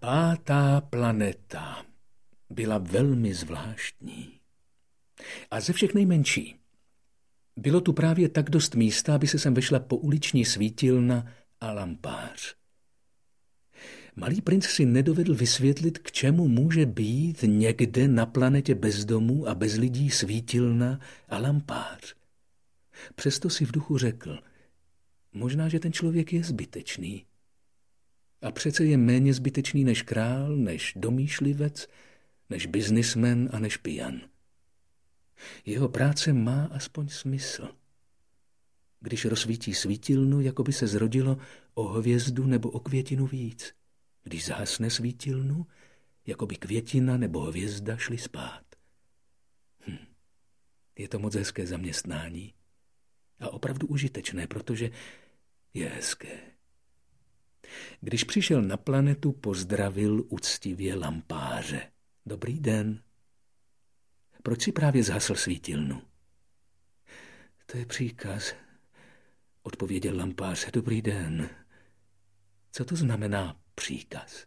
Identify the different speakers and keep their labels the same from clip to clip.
Speaker 1: Pátá planeta byla velmi zvláštní. A ze všech nejmenší. Bylo tu právě tak dost místa, aby se sem vešla pouliční svítilna a lampář. Malý princ si nedovedl vysvětlit, k čemu může být někde na planetě bez domů a bez lidí svítilna a lampář. Přesto si v duchu řekl, možná, že ten člověk je zbytečný. A přece je méně zbytečný než král, než domýšlivec, než biznismen a než pijan. Jeho práce má aspoň smysl. Když rozsvítí svítilnu, jako by se zrodilo o hvězdu nebo o květinu víc. Když zhasne svítilnu, jako by květina nebo hvězda šly spát. Hm. Je to moc hezké zaměstnání a opravdu užitečné, protože je hezké. Když přišel na planetu, pozdravil úctivě lampáře. Dobrý den. Proč si právě zhasl svítilnu? To je příkaz, odpověděl lampář. Dobrý den. Co to znamená příkaz?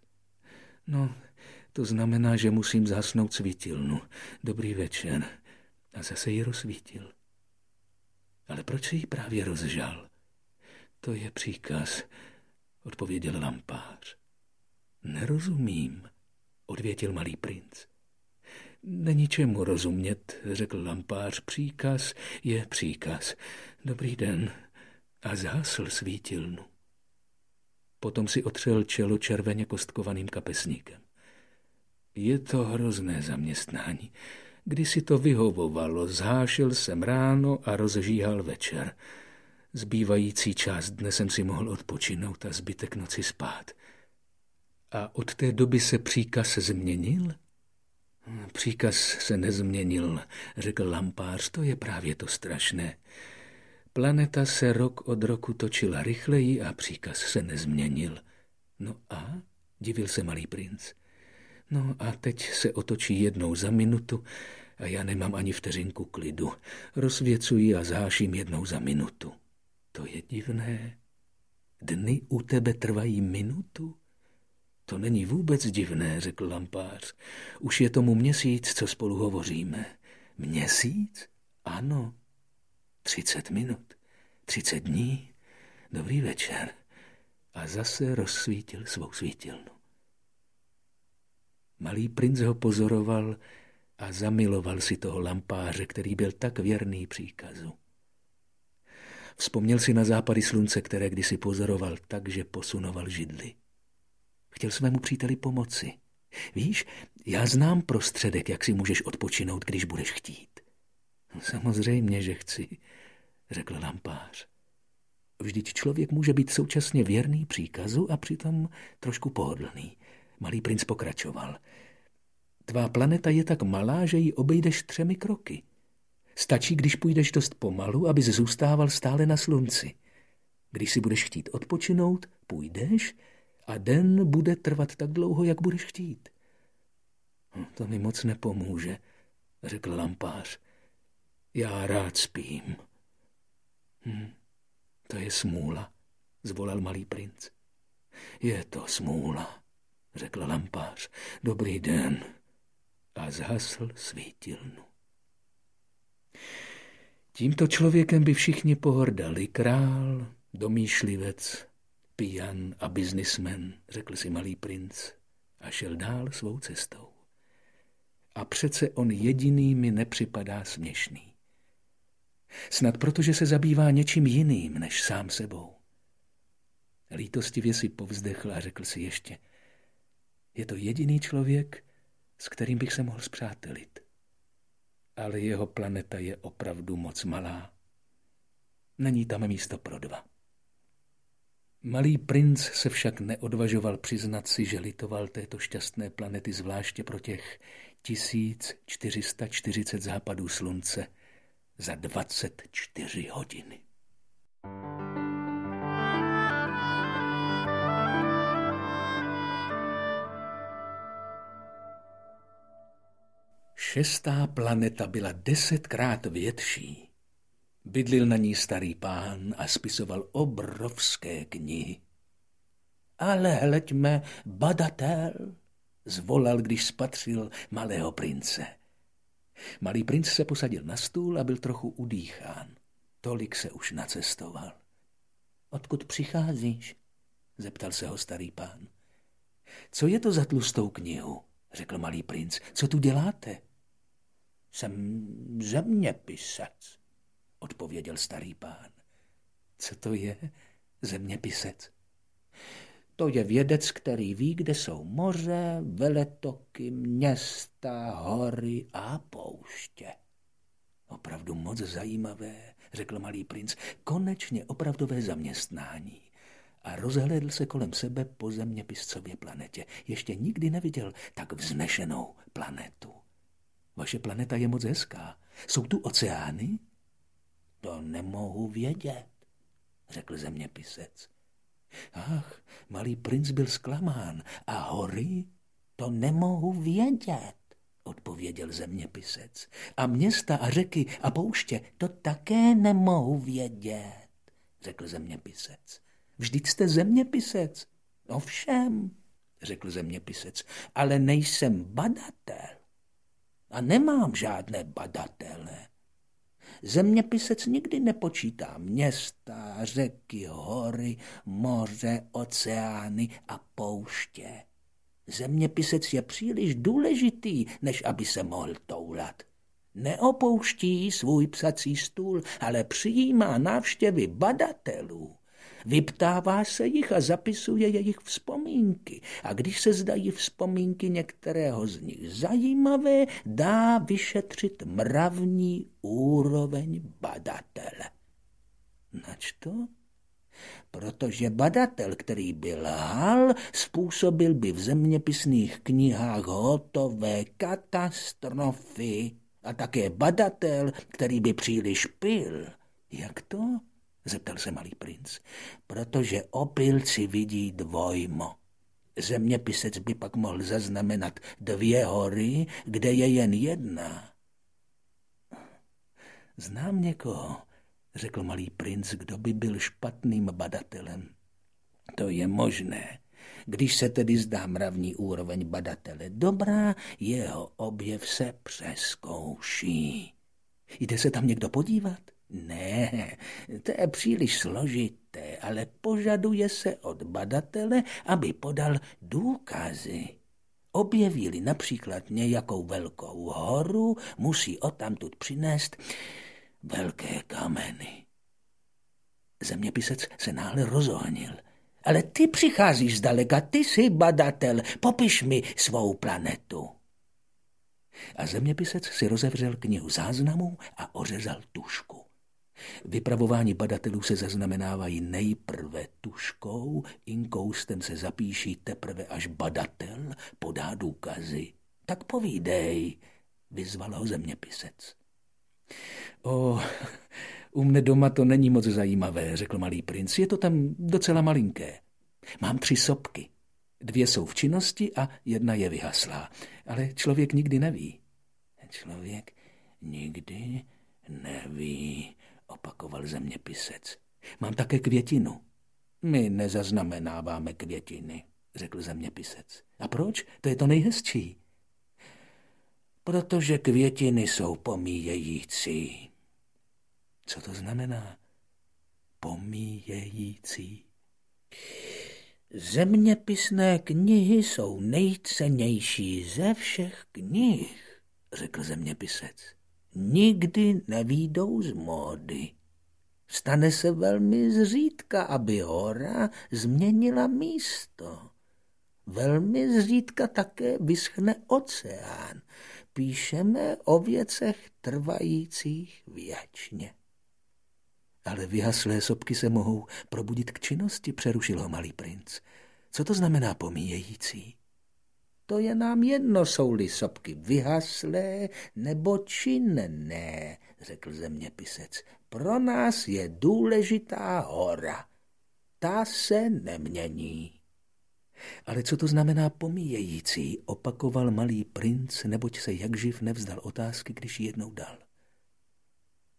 Speaker 1: No, to znamená, že musím zhasnout svítilnu. Dobrý večer. A zase ji rozsvítil. Ale proč se jí právě rozžal? To je příkaz, odpověděl lampář. Nerozumím, odvětil malý princ. Není čemu rozumět, řekl lampář. Příkaz je příkaz. Dobrý den. A zhasl svítilnu. Potom si otřel čelo červeně kostkovaným kapesníkem. Je to hrozné zaměstnání. Když si to vyhovovalo, zhášil jsem ráno a rozžíhal večer. Zbývající část dne jsem si mohl odpočinout a zbytek noci spát. A od té doby se příkaz změnil? Příkaz se nezměnil, řekl lampář, to je právě to strašné. Planeta se rok od roku točila rychleji a příkaz se nezměnil. No a? Divil se malý princ. No a teď se otočí jednou za minutu a já nemám ani vteřinku klidu. Rozvěcuji a záším jednou za minutu. To je divné. Dny u tebe trvají minutu? To není vůbec divné, řekl lampář. Už je tomu měsíc, co spolu hovoříme. Měsíc? Ano. Třicet minut. Třicet dní. Dobrý večer. A zase rozsvítil svou svítilnu. Malý princ ho pozoroval a zamiloval si toho lampáře, který byl tak věrný příkazu. Vzpomněl si na západy slunce, které kdysi pozoroval tak, že posunoval židly. Chtěl svému příteli pomoci. Víš, já znám prostředek, jak si můžeš odpočinout, když budeš chtít. Samozřejmě, že chci, řekl lampář. Vždyť člověk může být současně věrný příkazu a přitom trošku pohodlný. Malý princ pokračoval. Tvá planeta je tak malá, že ji obejdeš třemi kroky. Stačí, když půjdeš dost pomalu, abys zůstával stále na slunci. Když si budeš chtít odpočinout, půjdeš a den bude trvat tak dlouho, jak budeš chtít. Hm, to mi moc nepomůže, řekl lampář. Já rád spím. Hm, to je smůla, zvolal malý princ. Je to smůla, řekl lampář. Dobrý den. A zhasl svítilnu. Tímto člověkem by všichni pohrdali. Král, domýšlivec, pijan a biznismen, řekl si malý princ a šel dál svou cestou. A přece on jediný mi nepřipadá směšný. Snad protože se zabývá něčím jiným než sám sebou. Lítostivě si povzdechl a řekl si ještě, je to jediný člověk, s kterým bych se mohl zpřátelit. Ale jeho planeta je opravdu moc malá. Není tam místo pro dva. Malý princ se však neodvažoval přiznat si, že litoval této šťastné planety zvláště pro těch 1440 západů slunce za 24 hodiny. Šestá planeta byla desetkrát větší Bydlil na ní starý pán a spisoval obrovské knihy. Ale hleďme, badatel, zvolal, když spatřil malého prince. Malý princ se posadil na stůl a byl trochu udýchán. Tolik se už nacestoval. Odkud přicházíš? zeptal se ho starý pán. Co je to za tlustou knihu? řekl malý princ. Co tu děláte? Jsem zeměpisec, odpověděl starý pán. Co to je zeměpisec? To je vědec, který ví, kde jsou moře, veletoky, města, hory a pouště. Opravdu moc zajímavé, řekl malý princ, konečně opravdové zaměstnání. A rozhlédl se kolem sebe po zeměpiscově planetě. Ještě nikdy neviděl tak vznešenou planetu. Vaše planeta je moc hezká. Jsou tu oceány? To nemohu vědět, řekl zeměpisec. Ach, malý princ byl zklamán. A hory? To nemohu vědět, odpověděl zeměpisec. A města a řeky a pouště, to také nemohu vědět, řekl zeměpisec. Vždyť jste zeměpisec. Ovšem, řekl zeměpisec, ale nejsem badatel. A nemám žádné badatele. Zeměpisec nikdy nepočítá města, řeky, hory, moře, oceány a pouště. Zeměpisec je příliš důležitý, než aby se mohl toulat. Neopouští svůj psací stůl, ale přijímá návštěvy badatelů. Vyptává se jich a zapisuje jejich vzpomínky. A když se zdají vzpomínky některého z nich zajímavé, dá vyšetřit mravní úroveň badatele. Nač to? Protože badatel, který by lhal, způsobil by v zeměpisných knihách hotové katastrofy. A také badatel, který by příliš pil. Jak to? Zeptal se malý princ. Protože opilci vidí dvojmo. Zeměpisec by pak mohl zaznamenat dvě hory, kde je jen jedna. Znám někoho, řekl malý princ, kdo by byl špatným badatelem. To je možné. Když se tedy zdá mravní úroveň badatele dobrá, jeho objev se přeskouší. Jde se tam někdo podívat? Ne, to je příliš složité, ale požaduje se od badatele, aby podal důkazy. Objevili například nějakou velkou horu, musí odtamtud přinést velké kameny. Zeměpisec se náhle rozohnil. Ale ty přicházíš zdaleka, ty jsi badatel, popiš mi svou planetu. A zeměpisec si rozevřel knihu záznamů a ořezal tušku. Vypravování badatelů se zaznamenávají nejprve tuškou, inkoustem se zapíší teprve až badatel podá důkazy. Tak povídej, vyzval ho zeměpisec. O, u mne doma to není moc zajímavé, řekl malý princ. Je to tam docela malinké. Mám tři sopky. Dvě jsou v činnosti a jedna je vyhaslá. Ale člověk nikdy neví. Člověk nikdy neví, opakoval zeměpisec. Mám také květinu. My nezaznamenáváme květiny, řekl zeměpisec. A proč? To je to nejhezčí. Protože květiny jsou pomíjející. Co to znamená? Pomíjející. Zeměpisné knihy jsou nejcennější ze všech knih, řekl zeměpisec nikdy nevídou z módy. Stane se velmi zřídka, aby hora změnila místo. Velmi zřídka také vyschne oceán. Píšeme o věcech trvajících věčně. Ale vyhaslé sopky se mohou probudit k činnosti, přerušil ho malý princ. Co to znamená pomíjející? To je nám jedno, jsou-li sopky vyhaslé nebo činné, řekl zeměpisec. Pro nás je důležitá hora. Ta se nemění. Ale co to znamená pomíjející, opakoval malý princ, neboť se jak živ nevzdal otázky, když ji jednou dal.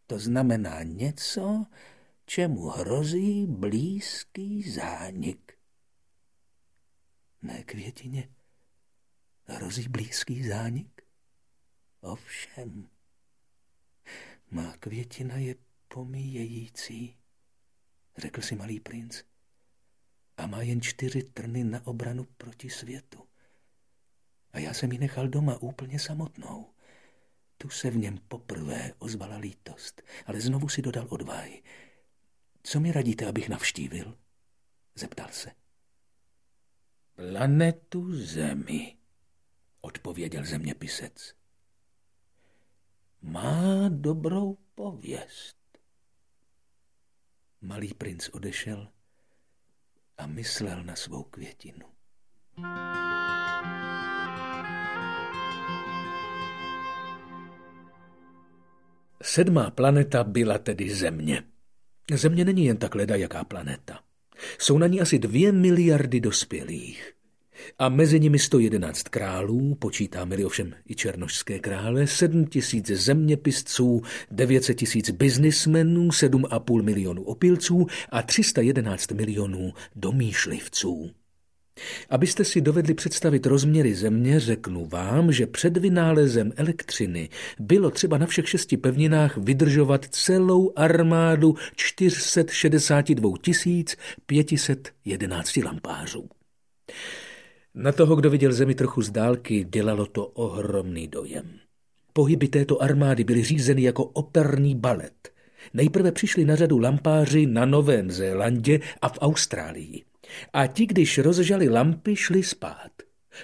Speaker 1: To znamená něco, čemu hrozí blízký zánik. Mé květině hrozí blízký zánik? Ovšem, má květina je pomíjející, řekl si malý princ. A má jen čtyři trny na obranu proti světu. A já jsem ji nechal doma úplně samotnou. Tu se v něm poprvé ozvala lítost, ale znovu si dodal odvahy. Co mi radíte, abych navštívil? Zeptal se. Planetu Zemi, odpověděl zeměpisec. Má dobrou pověst. Malý princ odešel a myslel na svou květinu. Sedmá planeta byla tedy Země. Země není jen tak leda jaká planeta. Jsou na ní asi dvě miliardy dospělých. A mezi nimi 111 králů, počítáme-li ovšem i černošské krále, 7 tisíc zeměpisců, 900 tisíc biznismenů, 7,5 milionů opilců a 311 milionů domýšlivců. Abyste si dovedli představit rozměry země, řeknu vám, že před vynálezem elektřiny bylo třeba na všech šesti pevninách vydržovat celou armádu 462 511 lampářů. Na toho, kdo viděl zemi trochu z dálky, dělalo to ohromný dojem. Pohyby této armády byly řízeny jako operný balet. Nejprve přišli na řadu lampáři na Novém Zélandě a v Austrálii. A ti, když rozžali lampy, šli spát.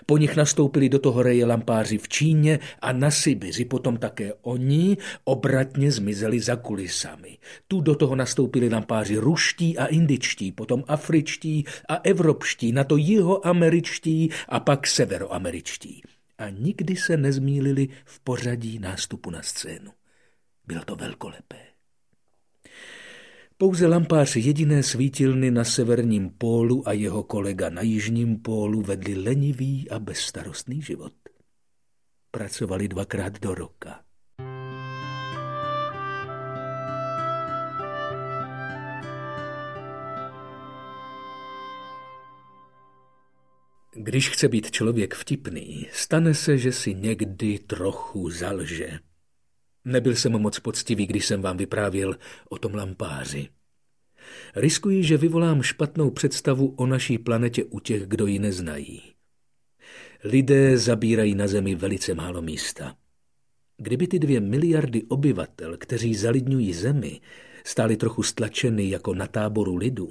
Speaker 1: Po nich nastoupili do toho reje lampáři v Číně a na Sibiři, potom také oni obratně zmizeli za kulisami. Tu do toho nastoupili lampáři ruští a indičtí, potom afričtí a evropští, na to jihoameričtí a pak severoameričtí. A nikdy se nezmílili v pořadí nástupu na scénu. Bylo to velkolepé. Pouze lampář jediné svítilny na severním pólu a jeho kolega na jižním pólu vedli lenivý a bezstarostný život. Pracovali dvakrát do roka. Když chce být člověk vtipný, stane se, že si někdy trochu zalže. Nebyl jsem moc poctivý, když jsem vám vyprávěl o tom lampáři. Riskuji, že vyvolám špatnou představu o naší planetě u těch, kdo ji neznají. Lidé zabírají na Zemi velice málo místa. Kdyby ty dvě miliardy obyvatel, kteří zalidňují Zemi, stály trochu stlačeny jako na táboru lidu,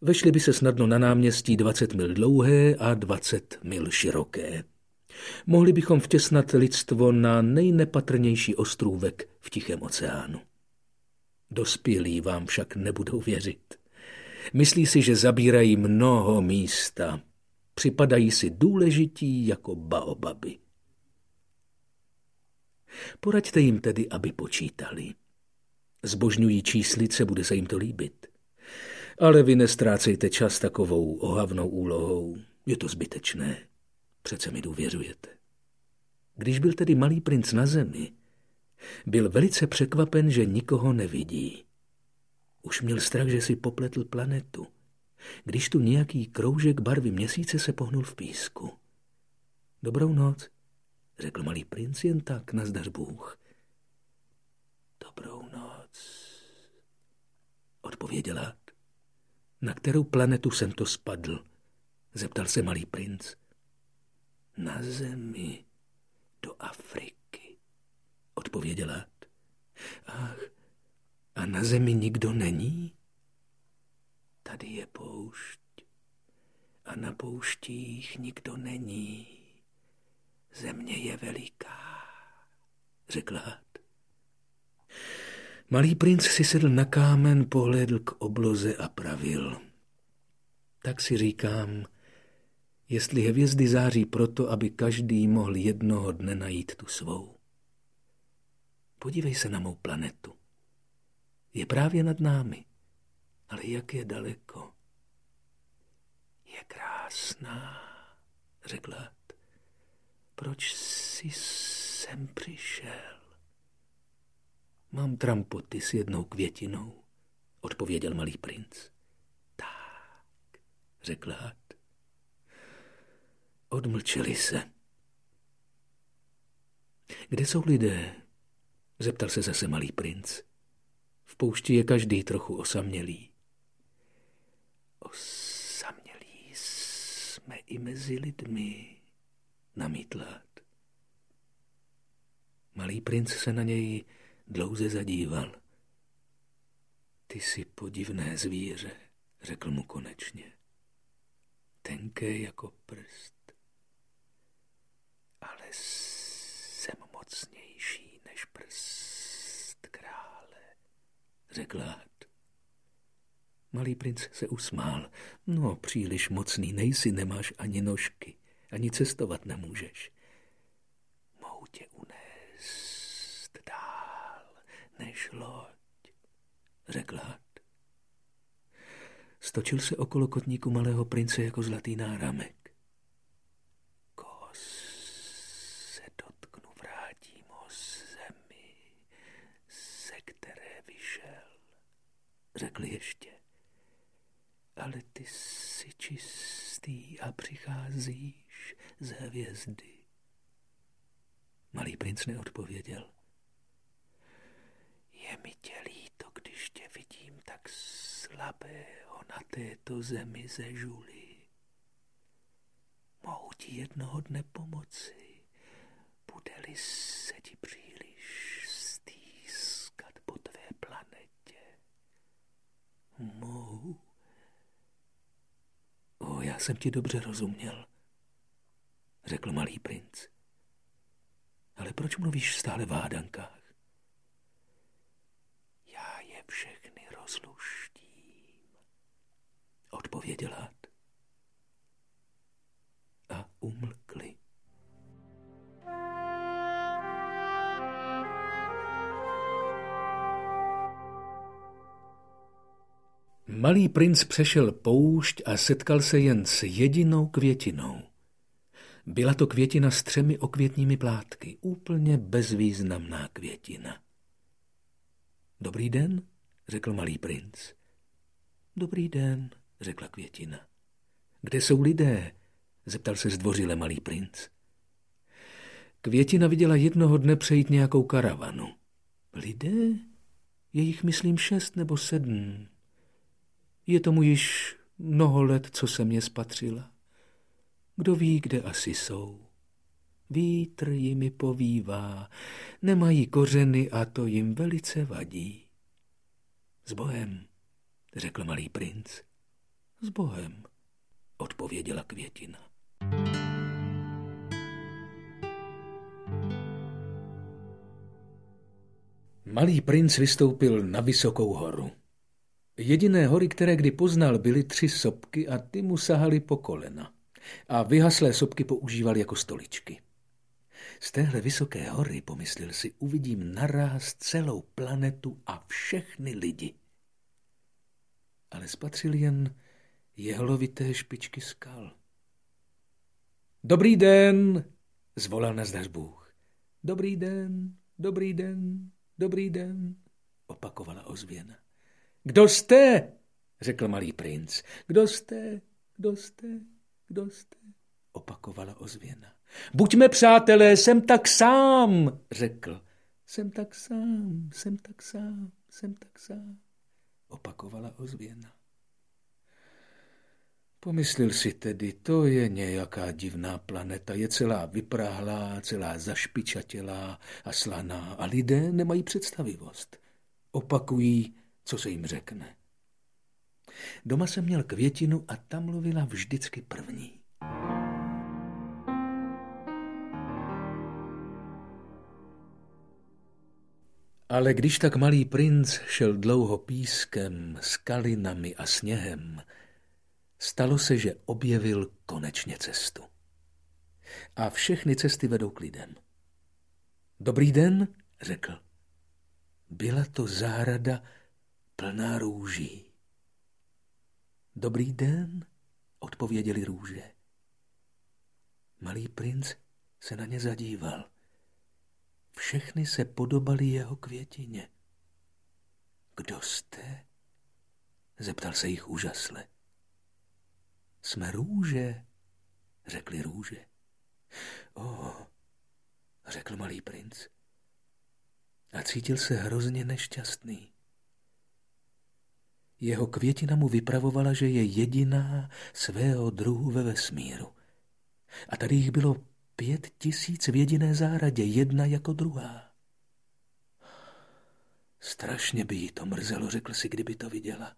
Speaker 1: vešli by se snadno na náměstí 20 mil dlouhé a 20 mil široké. Mohli bychom vtěsnat lidstvo na nejnepatrnější ostrůvek v Tichém oceánu. Dospělí vám však nebudou věřit. Myslí si, že zabírají mnoho místa. Připadají si důležití jako baobaby. Poraďte jim tedy, aby počítali. Zbožňují číslice, bude se jim to líbit. Ale vy nestrácejte čas takovou ohavnou úlohou. Je to zbytečné. Přece mi důvěřujete. Když byl tedy malý princ na zemi, byl velice překvapen, že nikoho nevidí. Už měl strach, že si popletl planetu, když tu nějaký kroužek barvy měsíce se pohnul v písku. Dobrou noc, řekl malý princ jen tak, nazdař Bůh. Dobrou noc, odpověděla. Na kterou planetu jsem to spadl? Zeptal se malý princ. Na zemi, do Afriky, odpověděla. Ach, a na zemi nikdo není? Tady je poušť a na pouštích nikdo není. Země je veliká, řekl had. Malý princ si sedl na kámen, pohledl k obloze a pravil. Tak si říkám, jestli hvězdy září proto, aby každý mohl jednoho dne najít tu svou. Podívej se na mou planetu. Je právě nad námi, ale jak je daleko. Je krásná, řekla. Proč jsi sem přišel? Mám trampoty s jednou květinou, odpověděl malý princ. Tak, řekl had. Odmlčeli se. Kde jsou lidé? Zeptal se zase malý princ. V poušti je každý trochu osamělý. Osamělí jsme i mezi lidmi, namítlat. Malý princ se na něj dlouze zadíval. Ty jsi podivné zvíře, řekl mu konečně. Tenké jako prst. Ale jsem mocnější než prst krále, řekl had. Malý princ se usmál. No, příliš mocný nejsi, nemáš ani nožky, ani cestovat nemůžeš. Mohu tě unést dál než loď řekl had. Stočil se okolo kotníku malého prince jako zlatý náramek. Koho se dotknu, vrátím ho zemi, ze které vyšel, řekl ještě. Ale ty jsi čistý a přicházíš z hvězdy. Malý princ neodpověděl. Je mi tě líto, když tě vidím tak slabého na této zemi ze žuly. Mohu ti jednoho dne pomoci, bude-li se ti příliš stýskat po tvé planetě. Mohu. O, já jsem ti dobře rozuměl, řekl malý princ. Ale proč mluvíš stále v hádankách? všechny rozluštím, odpověděl had. A umlkli. Malý princ přešel poušť a setkal se jen s jedinou květinou. Byla to květina s třemi okvětními plátky, úplně bezvýznamná květina. Dobrý den, řekl malý princ. Dobrý den, řekla květina. Kde jsou lidé? zeptal se zdvořile malý princ. Květina viděla jednoho dne přejít nějakou karavanu. Lidé? Je jich, myslím, šest nebo sedm. Je tomu již mnoho let, co se mě spatřila. Kdo ví, kde asi jsou. Vítr jimi povívá, nemají kořeny a to jim velice vadí. S Bohem, řekl malý princ. S Bohem, odpověděla květina. Malý princ vystoupil na vysokou horu. Jediné hory, které kdy poznal, byly tři sopky a ty mu sahaly po kolena. A vyhaslé sopky používal jako stoličky. Z téhle vysoké hory, pomyslel si, uvidím naráz celou planetu a všechny lidi. Ale spatřil jen jehlovité špičky skal. Dobrý den, zvolal na zdař Bůh. Dobrý den, dobrý den, dobrý den, opakovala ozvěna. Kdo jste? řekl malý princ. Kdo jste? Kdo jste? Kdo jste? opakovala ozvěna. Buďme přátelé, jsem tak sám, řekl. Jsem tak sám, jsem tak sám, jsem tak sám, opakovala ozvěna. Pomyslel si tedy, to je nějaká divná planeta, je celá vyprahlá, celá zašpičatělá a slaná a lidé nemají představivost. Opakují, co se jim řekne. Doma jsem měl květinu a tam mluvila vždycky první. Ale když tak malý princ šel dlouho pískem, skalinami a sněhem, stalo se, že objevil konečně cestu. A všechny cesty vedou k lidem. Dobrý den, řekl. Byla to zahrada plná růží. Dobrý den, odpověděli růže. Malý princ se na ně zadíval. Všechny se podobaly jeho květině. Kdo jste? Zeptal se jich úžasle. Jsme růže, řekli růže. O, řekl malý princ. A cítil se hrozně nešťastný. Jeho květina mu vypravovala, že je jediná svého druhu ve vesmíru. A tady jich bylo pět tisíc v jediné záradě, jedna jako druhá. Strašně by jí to mrzelo, řekl si, kdyby to viděla.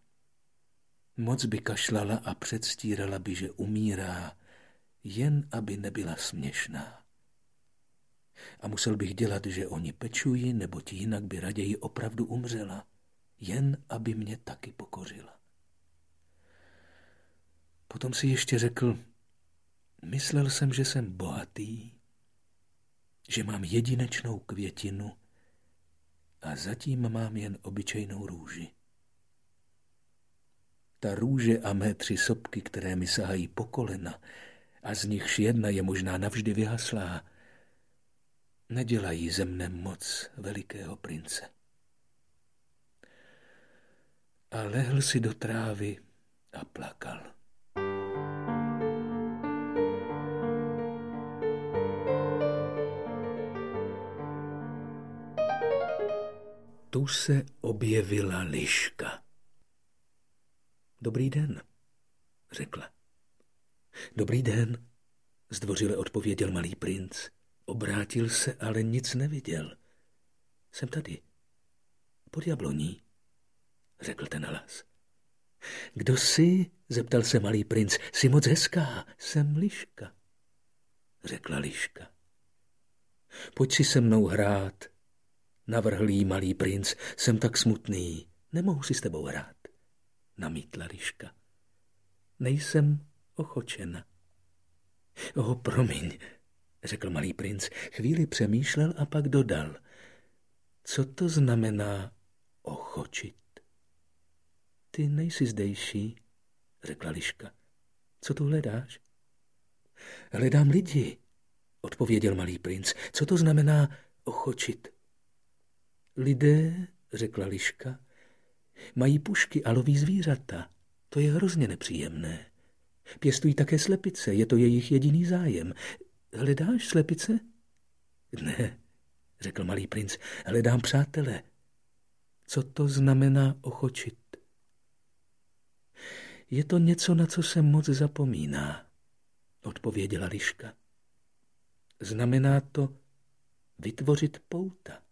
Speaker 1: Moc by kašlala a předstírala by, že umírá, jen aby nebyla směšná. A musel bych dělat, že oni pečují, nebo ti jinak by raději opravdu umřela, jen aby mě taky pokořila. Potom si ještě řekl, myslel jsem, že jsem bohatý, že mám jedinečnou květinu a zatím mám jen obyčejnou růži. Ta růže a mé tři sopky, které mi sahají po kolena, a z nichž jedna je možná navždy vyhaslá, nedělají ze mne moc velikého prince. A lehl si do trávy a plakal. Tu se objevila liška. Dobrý den, řekla. Dobrý den, zdvořile odpověděl malý princ. Obrátil se, ale nic neviděl. Jsem tady. Pod jabloní, řekl ten hlas. Kdo jsi? zeptal se malý princ. Jsi moc hezká. Jsem liška, řekla liška. Pojď si se mnou hrát, navrhl jí malý princ. Jsem tak smutný, nemohu si s tebou hrát, namítla liška. Nejsem ochočena. O, promiň, řekl malý princ. Chvíli přemýšlel a pak dodal. Co to znamená ochočit? Ty nejsi zdejší, řekla liška. Co tu hledáš? Hledám lidi, odpověděl malý princ. Co to znamená ochočit? Lidé, řekla liška, mají pušky a loví zvířata. To je hrozně nepříjemné. Pěstují také slepice, je to jejich jediný zájem. Hledáš slepice? Ne, řekl malý princ, hledám přátele. Co to znamená ochočit? Je to něco, na co se moc zapomíná, odpověděla liška. Znamená to vytvořit pouta.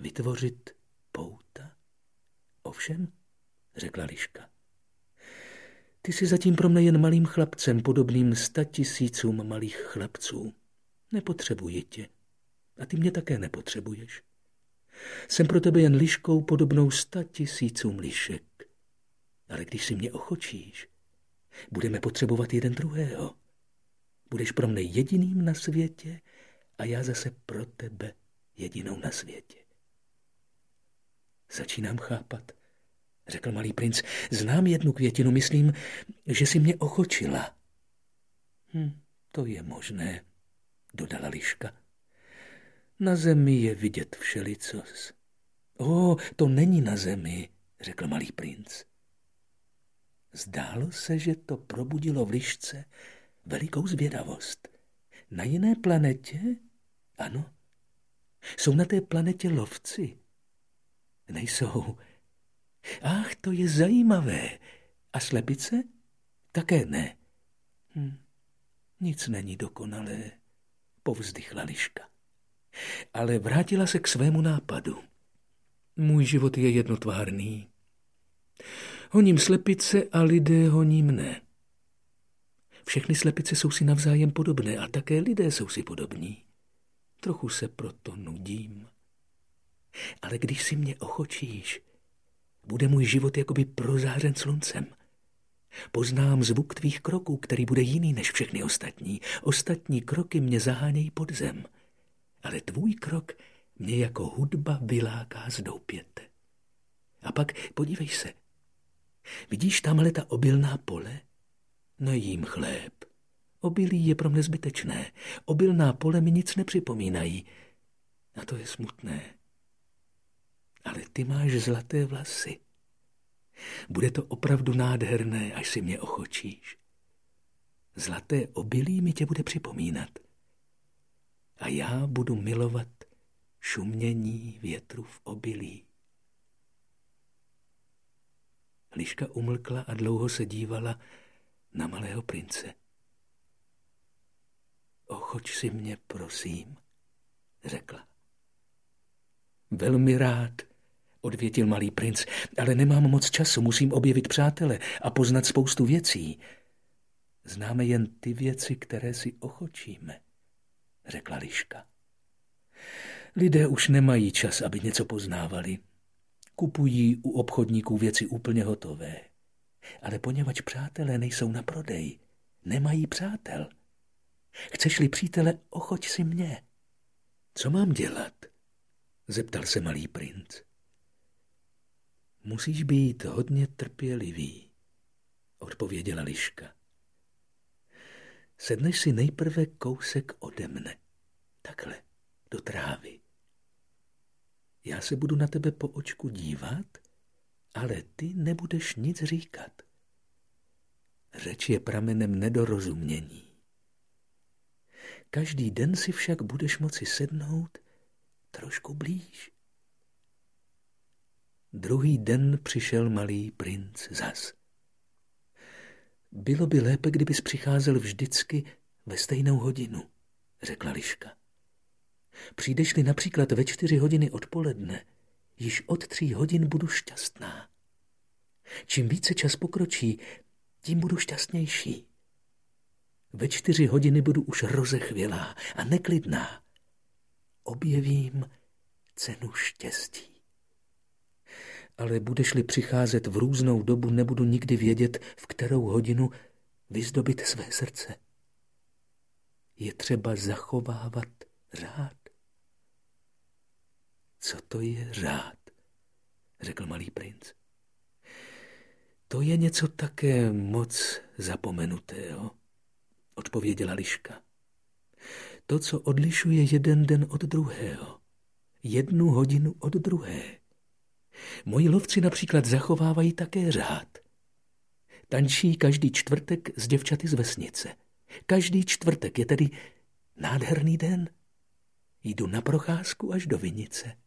Speaker 1: Vytvořit pouta? Ovšem, řekla liška. Ty jsi zatím pro mne jen malým chlapcem, podobným sta tisícům malých chlapců. Nepotřebuji tě. A ty mě také nepotřebuješ. Jsem pro tebe jen liškou podobnou sta tisícům lišek. Ale když si mě ochočíš, budeme potřebovat jeden druhého. Budeš pro mne jediným na světě a já zase pro tebe jedinou na světě. Začínám chápat – řekl malý princ. Znám jednu květinu, myslím, že si mě ochočila. Hm, to je možné, dodala liška. Na zemi je vidět všelicos. O, to není na zemi, řekl malý princ. Zdálo se, že to probudilo v lišce velikou zvědavost. Na jiné planetě? Ano. Jsou na té planetě lovci? Nejsou. Ach, to je zajímavé. A slepice? Také ne. Hm, nic není dokonalé, povzdychla liška. Ale vrátila se k svému nápadu. Můj život je jednotvárný. Honím slepice a lidé honí mne. Všechny slepice jsou si navzájem podobné a také lidé jsou si podobní. Trochu se proto nudím. Ale když si mě ochočíš, bude můj život jakoby prozářen sluncem. Poznám zvuk tvých kroků, který bude jiný než všechny ostatní. Ostatní kroky mě zahánějí pod zem, ale tvůj krok mě jako hudba vyláká z doupěte. A pak podívej se. Vidíš tamhle ta obilná pole? Nejím chléb. Obilí je pro mě zbytečné. Obilná pole mi nic nepřipomínají. A to je smutné ale ty máš zlaté vlasy. Bude to opravdu nádherné, až si mě ochočíš. Zlaté obilí mi tě bude připomínat. A já budu milovat šumění větru v obilí. Liška umlkla a dlouho se dívala na malého prince. Ochoč si mě, prosím, řekla. Velmi rád, odvětil malý princ, ale nemám moc času, musím objevit přátele a poznat spoustu věcí. Známe jen ty věci, které si ochočíme, řekla Liška. Lidé už nemají čas, aby něco poznávali. Kupují u obchodníků věci úplně hotové. Ale poněvadž přátelé nejsou na prodej, nemají přátel. Chceš-li přítele, ochoť si mě. Co mám dělat? Zeptal se malý princ. Musíš být hodně trpělivý, odpověděla Liška. Sedneš si nejprve kousek ode mne. Takhle, do trávy. Já se budu na tebe po očku dívat, ale ty nebudeš nic říkat. Řeč je pramenem nedorozumění. Každý den si však budeš moci sednout trošku blíž. Druhý den přišel malý princ zas. Bylo by lépe, kdybys přicházel vždycky ve stejnou hodinu, řekla Liška. Přijdeš-li například ve čtyři hodiny odpoledne, již od tří hodin budu šťastná. Čím více čas pokročí, tím budu šťastnější. Ve čtyři hodiny budu už rozechvělá a neklidná. Objevím cenu štěstí. Ale budeš-li přicházet v různou dobu, nebudu nikdy vědět, v kterou hodinu vyzdobit své srdce. Je třeba zachovávat řád. Co to je řád? řekl malý princ. To je něco také moc zapomenutého, odpověděla Liška. To, co odlišuje jeden den od druhého, jednu hodinu od druhé. Moji lovci například zachovávají také řád. Tančí každý čtvrtek s děvčaty z vesnice. Každý čtvrtek je tedy nádherný den. Jdu na procházku až do Vinice.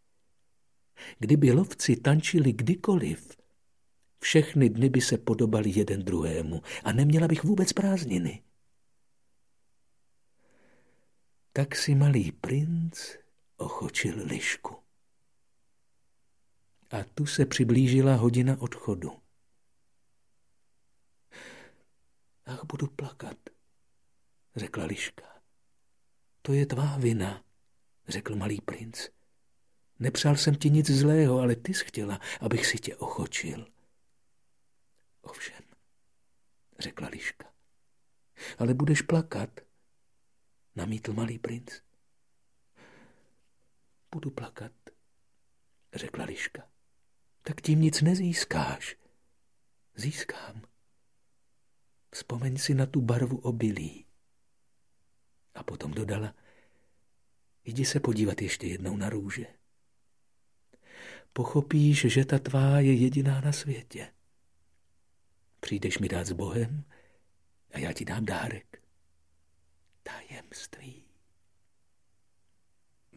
Speaker 1: Kdyby lovci tančili kdykoliv, všechny dny by se podobali jeden druhému a neměla bych vůbec prázdniny. Tak si malý princ ochočil lišku. A tu se přiblížila hodina odchodu. Ach, budu plakat, řekla liška. To je tvá vina, řekl malý princ. Nepřál jsem ti nic zlého, ale ty jsi chtěla, abych si tě ochočil. Ovšem, řekla Liška. Ale budeš plakat, namítl malý princ. Budu plakat, řekla Liška. Tak tím nic nezískáš. Získám. Vzpomeň si na tu barvu obilí. A potom dodala, jdi se podívat ještě jednou na růže pochopíš, že ta tvá je jediná na světě. Přijdeš mi dát s Bohem a já ti dám dárek. Tajemství.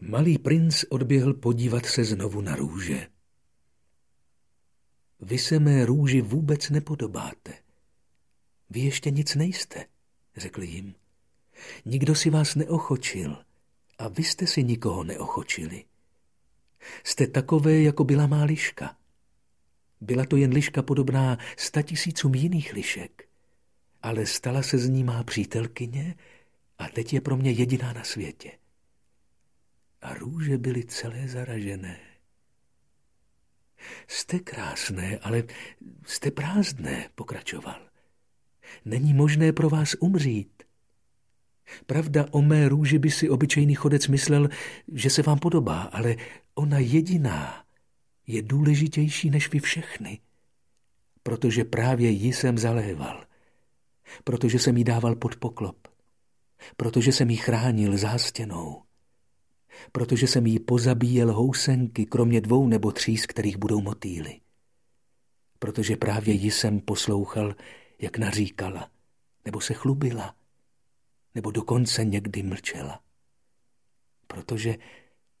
Speaker 1: Malý princ odběhl podívat se znovu na růže. Vy se mé růži vůbec nepodobáte. Vy ještě nic nejste, řekl jim. Nikdo si vás neochočil a vy jste si nikoho neochočili. Jste takové, jako byla má liška. Byla to jen liška podobná statisícům jiných lišek, ale stala se z ní má přítelkyně a teď je pro mě jediná na světě. A růže byly celé zaražené. Jste krásné, ale jste prázdné, pokračoval. Není možné pro vás umřít. Pravda, o mé růži by si obyčejný chodec myslel, že se vám podobá, ale ona jediná je důležitější než vy všechny, protože právě ji jsem zaléval, protože jsem jí dával pod poklop, protože jsem jí chránil zástěnou, protože jsem jí pozabíjel housenky, kromě dvou nebo tří, z kterých budou motýly, protože právě ji jsem poslouchal, jak naříkala, nebo se chlubila – nebo dokonce někdy mlčela. Protože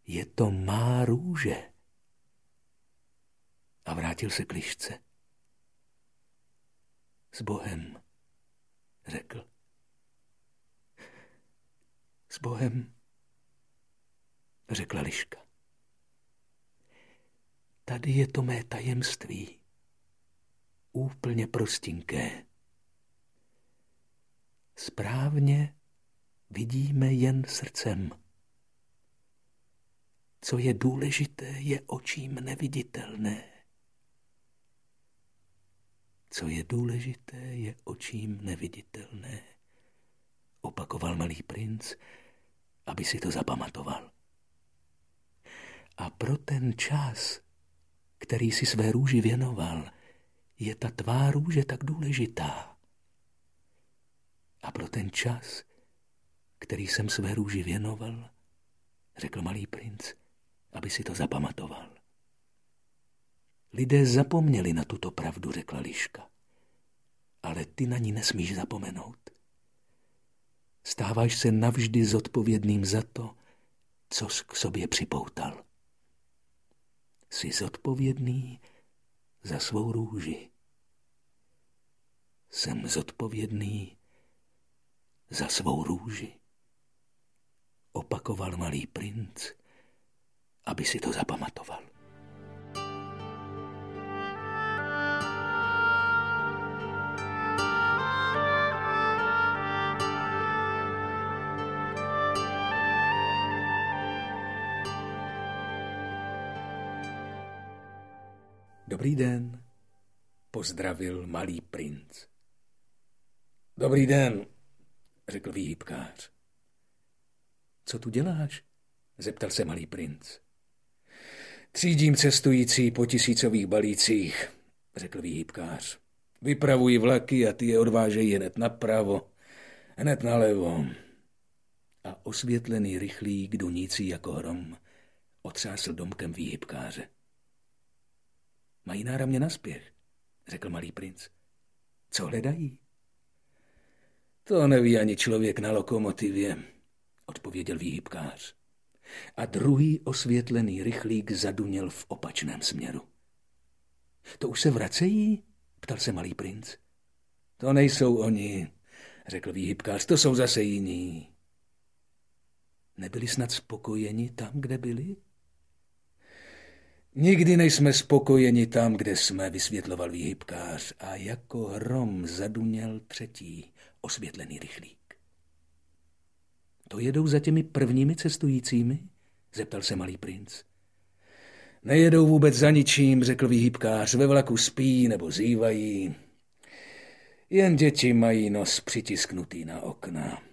Speaker 1: je to má růže. A vrátil se k lišce. S Bohem, řekl. S Bohem, řekla liška. Tady je to mé tajemství. Úplně prostinké. Správně vidíme jen srdcem. Co je důležité, je očím neviditelné. Co je důležité, je očím neviditelné. Opakoval malý princ, aby si to zapamatoval. A pro ten čas, který si své růži věnoval, je ta tvá růže tak důležitá. A pro ten čas, který jsem své růži věnoval, řekl malý princ, aby si to zapamatoval. Lidé zapomněli na tuto pravdu, řekla Liška. Ale ty na ní nesmíš zapomenout. Stáváš se navždy zodpovědným za to, co jsi k sobě připoutal. Jsi zodpovědný za svou růži. Jsem zodpovědný za svou růži. Opakoval malý princ, aby si to zapamatoval. Dobrý den, pozdravil malý princ. Dobrý den, řekl výhybkář. Co tu děláš? zeptal se malý princ. Třídím cestující po tisícových balících, řekl výhybkář. Vypravují vlaky a ty je odvážejí hned napravo, hned nalevo. A osvětlený rychlík, dunící jako hrom, otřásl domkem výhybkáře. Mají náramě naspěch, řekl malý princ. Co hledají? To neví ani člověk na lokomotivě, odpověděl výhybkář. A druhý osvětlený rychlík zaduněl v opačném směru. To už se vracejí? ptal se malý princ. To nejsou oni, řekl výhybkář, to jsou zase jiní. Nebyli snad spokojeni tam, kde byli? Nikdy nejsme spokojeni tam, kde jsme, vysvětloval výhybkář a jako hrom zaduněl třetí osvětlený rychlík. To jedou za těmi prvními cestujícími? zeptal se malý princ. Nejedou vůbec za ničím, řekl výhybkář, ve vlaku spí nebo zývají. Jen děti mají nos přitisknutý na okna.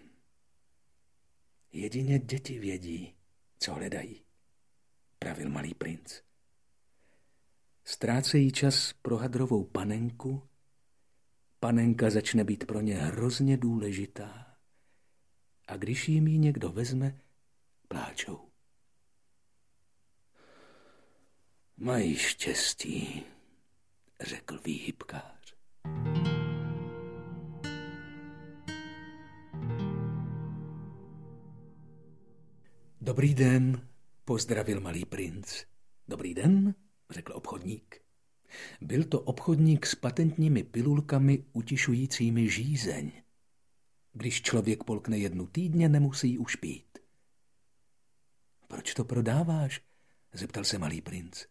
Speaker 1: Jedině děti vědí, co hledají, pravil malý princ. Ztrácejí čas pro hadrovou panenku, panenka začne být pro ně hrozně důležitá a když jim ji někdo vezme, pláčou. Mají štěstí, řekl výhybkář. Dobrý den, pozdravil malý princ. Dobrý den, řekl obchodník. Byl to obchodník s patentními pilulkami utišujícími žízeň. Když člověk polkne jednu týdně, nemusí už pít. Proč to prodáváš? zeptal se malý princ.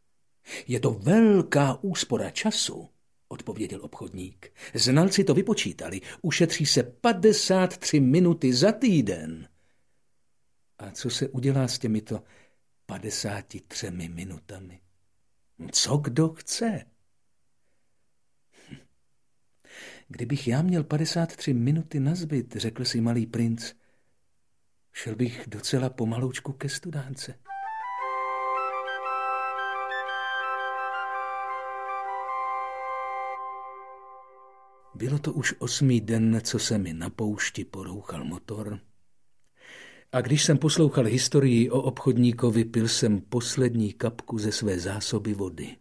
Speaker 1: Je to velká úspora času, odpověděl obchodník. Znalci to vypočítali. Ušetří se 53 minuty za týden. A co se udělá s těmito 53 minutami? Co kdo chce? Hm. Kdybych já měl 53 minuty na zbyt, řekl si malý princ, šel bych docela pomaloučku ke studánce. Bylo to už osmý den, co se mi na poušti porouchal motor. A když jsem poslouchal historii o obchodníkovi, pil jsem poslední kapku ze své zásoby vody.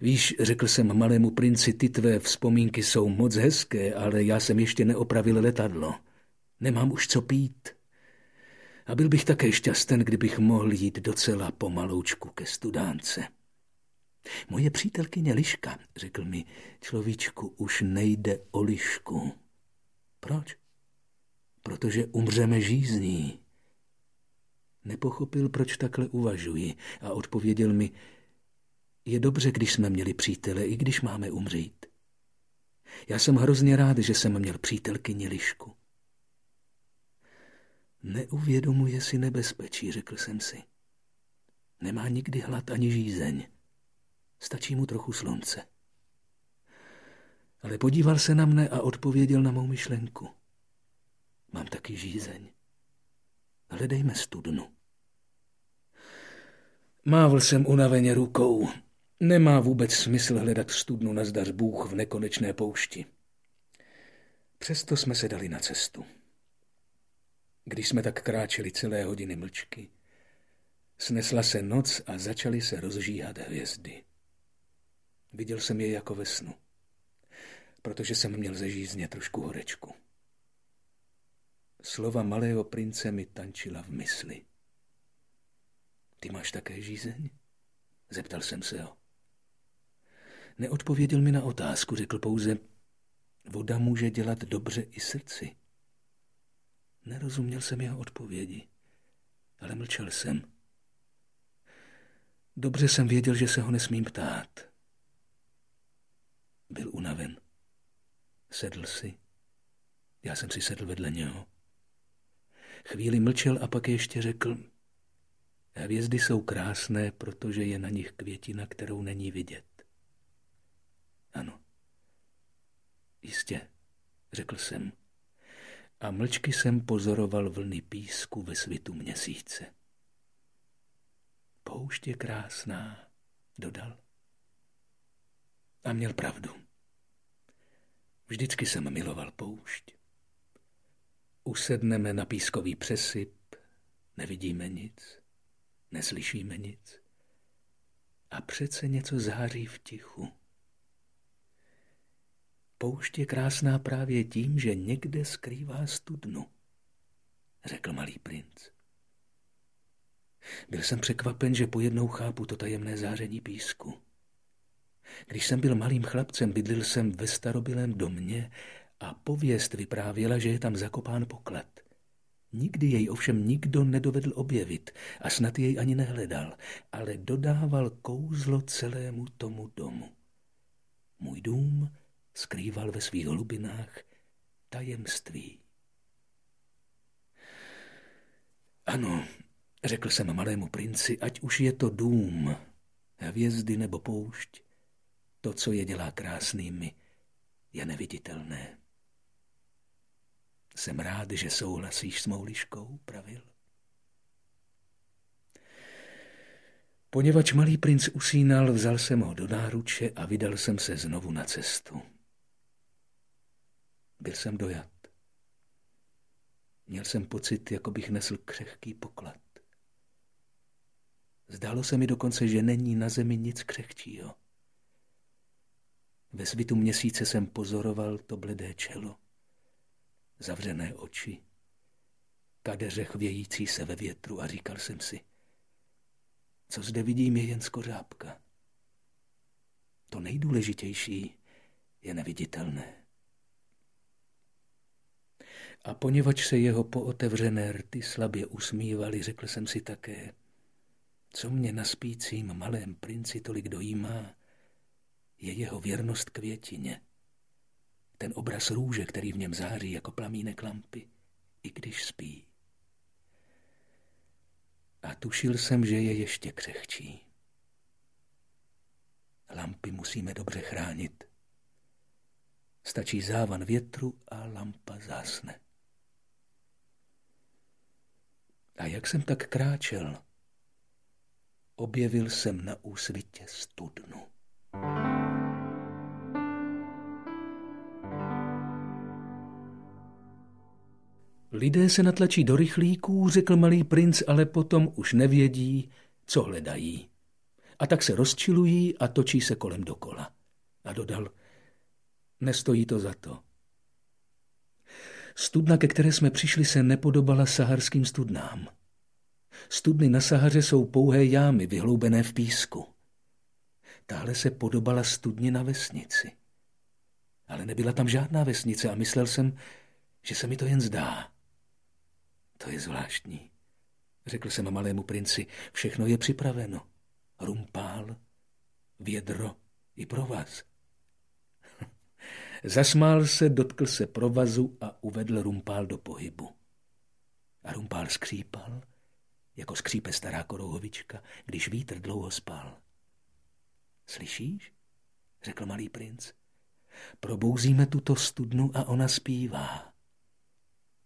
Speaker 1: Víš, řekl jsem malému princi, ty tvé vzpomínky jsou moc hezké, ale já jsem ještě neopravil letadlo. Nemám už co pít. A byl bych také šťasten, kdybych mohl jít docela pomaloučku ke studánce. Moje přítelkyně Liška, řekl mi, človíčku, už nejde o Lišku. Proč? Protože umřeme žízní. Nepochopil, proč takhle uvažuji a odpověděl mi, je dobře, když jsme měli přítele, i když máme umřít. Já jsem hrozně rád, že jsem měl přítelkyni Lišku. Neuvědomuje si nebezpečí, řekl jsem si. Nemá nikdy hlad ani žízeň. Stačí mu trochu slunce. Ale podíval se na mne a odpověděl na mou myšlenku. Mám taky žízeň. Hledejme studnu. Mávl jsem unaveně rukou. Nemá vůbec smysl hledat studnu na zdař Bůh v nekonečné poušti. Přesto jsme se dali na cestu. Když jsme tak kráčeli celé hodiny mlčky, snesla se noc a začaly se rozžíhat hvězdy. Viděl jsem je jako ve snu, protože jsem měl ze žízně trošku horečku. Slova malého prince mi tančila v mysli. Ty máš také žízeň? Zeptal jsem se ho. Neodpověděl mi na otázku, řekl pouze, voda může dělat dobře i srdci. Nerozuměl jsem jeho odpovědi, ale mlčel jsem. Dobře jsem věděl, že se ho nesmím ptát. Byl unaven. Sedl si. Já jsem si sedl vedle něho. Chvíli mlčel a pak ještě řekl, hvězdy jsou krásné, protože je na nich květina, kterou není vidět. Ano. Jistě, řekl jsem. A mlčky jsem pozoroval vlny písku ve svitu měsíce. Poušť je krásná, dodal. A měl pravdu. Vždycky jsem miloval poušť. Usedneme na pískový přesyp, nevidíme nic, neslyšíme nic. A přece něco září v tichu. Poušť je krásná právě tím, že někde skrývá studnu, řekl malý princ. Byl jsem překvapen, že pojednou chápu to tajemné záření písku. Když jsem byl malým chlapcem, bydlil jsem ve starobylém domě a pověst vyprávěla, že je tam zakopán poklad. Nikdy jej ovšem nikdo nedovedl objevit a snad jej ani nehledal, ale dodával kouzlo celému tomu domu. Můj dům skrýval ve svých hlubinách tajemství. Ano, řekl jsem malému princi, ať už je to dům, hvězdy nebo poušť, to, co je dělá krásnými, je neviditelné. Jsem rád, že souhlasíš s mou liškou, pravil. Poněvadž malý princ usínal, vzal jsem ho do náruče a vydal jsem se znovu na cestu. Byl jsem dojat. Měl jsem pocit, jako bych nesl křehký poklad. Zdálo se mi dokonce, že není na zemi nic křehčího. Ve svitu měsíce jsem pozoroval to bledé čelo, zavřené oči, kadeře chvějící se ve větru a říkal jsem si, co zde vidím je jen skořápka. To nejdůležitější je neviditelné. A poněvadž se jeho pootevřené rty slabě usmívali, řekl jsem si také, co mě na spícím malém princi tolik dojímá, je jeho věrnost květině. Ten obraz růže, který v něm září jako plamínek lampy, i když spí. A tušil jsem, že je ještě křehčí. Lampy musíme dobře chránit. Stačí závan větru a lampa zásne. A jak jsem tak kráčel, objevil jsem na úsvitě studnu. Lidé se natlačí do rychlíků, řekl malý princ, ale potom už nevědí, co hledají. A tak se rozčilují a točí se kolem dokola. A dodal, nestojí to za to. Studna, ke které jsme přišli, se nepodobala saharským studnám. Studny na Sahaře jsou pouhé jámy vyhloubené v písku. Tahle se podobala studně na vesnici. Ale nebyla tam žádná vesnice a myslel jsem, že se mi to jen zdá. To je zvláštní, řekl jsem malému princi. Všechno je připraveno. Rumpál, vědro i provaz. Zasmál se, dotkl se provazu a uvedl rumpál do pohybu. A rumpál skřípal, jako skřípe stará korouhovička, když vítr dlouho spal. Slyšíš? řekl malý princ. Probouzíme tuto studnu a ona zpívá.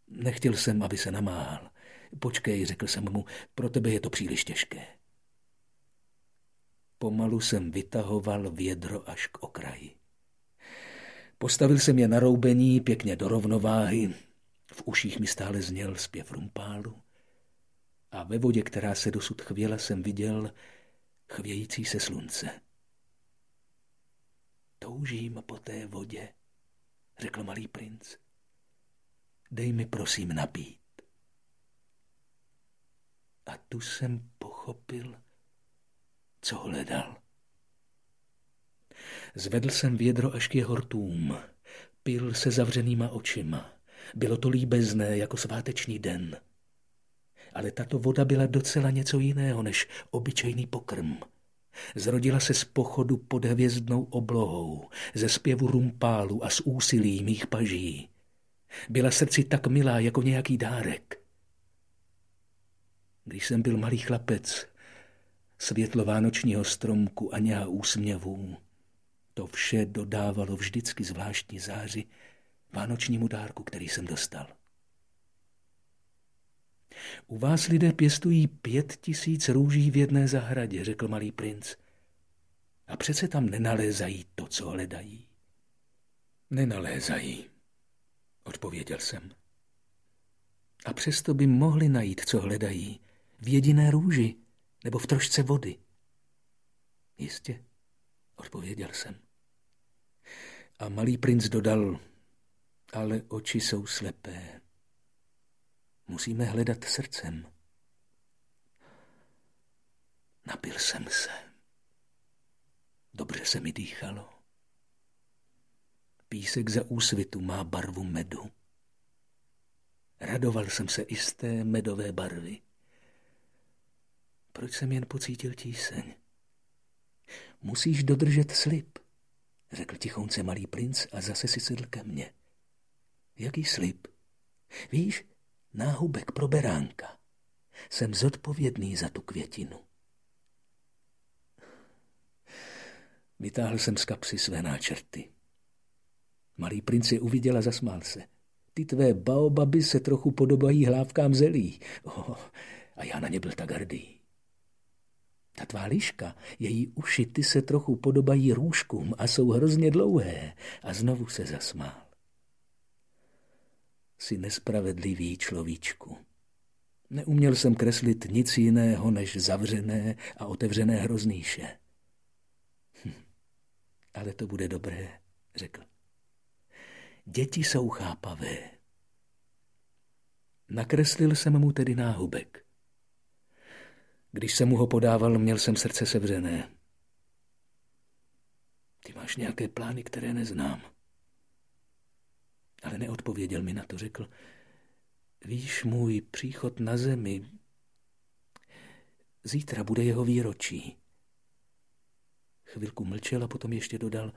Speaker 1: Nechtěl jsem, aby se namáhal. Počkej, řekl jsem mu, pro tebe je to příliš těžké. Pomalu jsem vytahoval vědro až k okraji. Postavil jsem je na roubení, pěkně do rovnováhy. V uších mi stále zněl zpěv rumpálu. A ve vodě, která se dosud chvěla, jsem viděl chvějící se slunce. Toužím po té vodě, řekl malý princ. Dej mi prosím napít. A tu jsem pochopil, co hledal. Zvedl jsem vědro až k jeho rtům. Pil se zavřenýma očima. Bylo to líbezné jako sváteční den. Ale tato voda byla docela něco jiného než obyčejný pokrm. Zrodila se z pochodu pod hvězdnou oblohou, ze zpěvu rumpálu a z úsilí mých paží. Byla srdci tak milá jako nějaký dárek. Když jsem byl malý chlapec, světlo vánočního stromku a něha úsměvů, to vše dodávalo vždycky zvláštní záři vánočnímu dárku, který jsem dostal. U vás lidé pěstují pět tisíc růží v jedné zahradě, řekl malý princ. A přece tam nenalézají to, co hledají. Nenalézají, odpověděl jsem. A přesto by mohli najít, co hledají, v jediné růži nebo v trošce vody. Jistě, odpověděl jsem. A malý princ dodal, ale oči jsou slepé. Musíme hledat srdcem. Napil jsem se. Dobře se mi dýchalo. Písek za úsvitu má barvu medu. Radoval jsem se i z té medové barvy. Proč jsem jen pocítil tíseň? Musíš dodržet slib, řekl tichounce malý princ a zase si sedl ke mně. Jaký slib? Víš, náhubek pro beránka. Jsem zodpovědný za tu květinu. Vytáhl jsem z kapsy své náčrty. Malý princ je uviděl a zasmál se. Ty tvé baobaby se trochu podobají hlávkám zelí. Oh, a já na ně byl tak hrdý. Ta tvá liška, její uši, ty se trochu podobají růžkům a jsou hrozně dlouhé. A znovu se zasmál. Si nespravedlivý človíčku. Neuměl jsem kreslit nic jiného než zavřené a otevřené hroznýše. Hm, ale to bude dobré, řekl. Děti jsou chápavé. Nakreslil jsem mu tedy náhubek. Když jsem mu ho podával, měl jsem srdce sevřené. Ty máš nějaké plány, které neznám. Ale neodpověděl mi na to, řekl, víš, můj příchod na zemi, zítra bude jeho výročí. Chvilku mlčel a potom ještě dodal,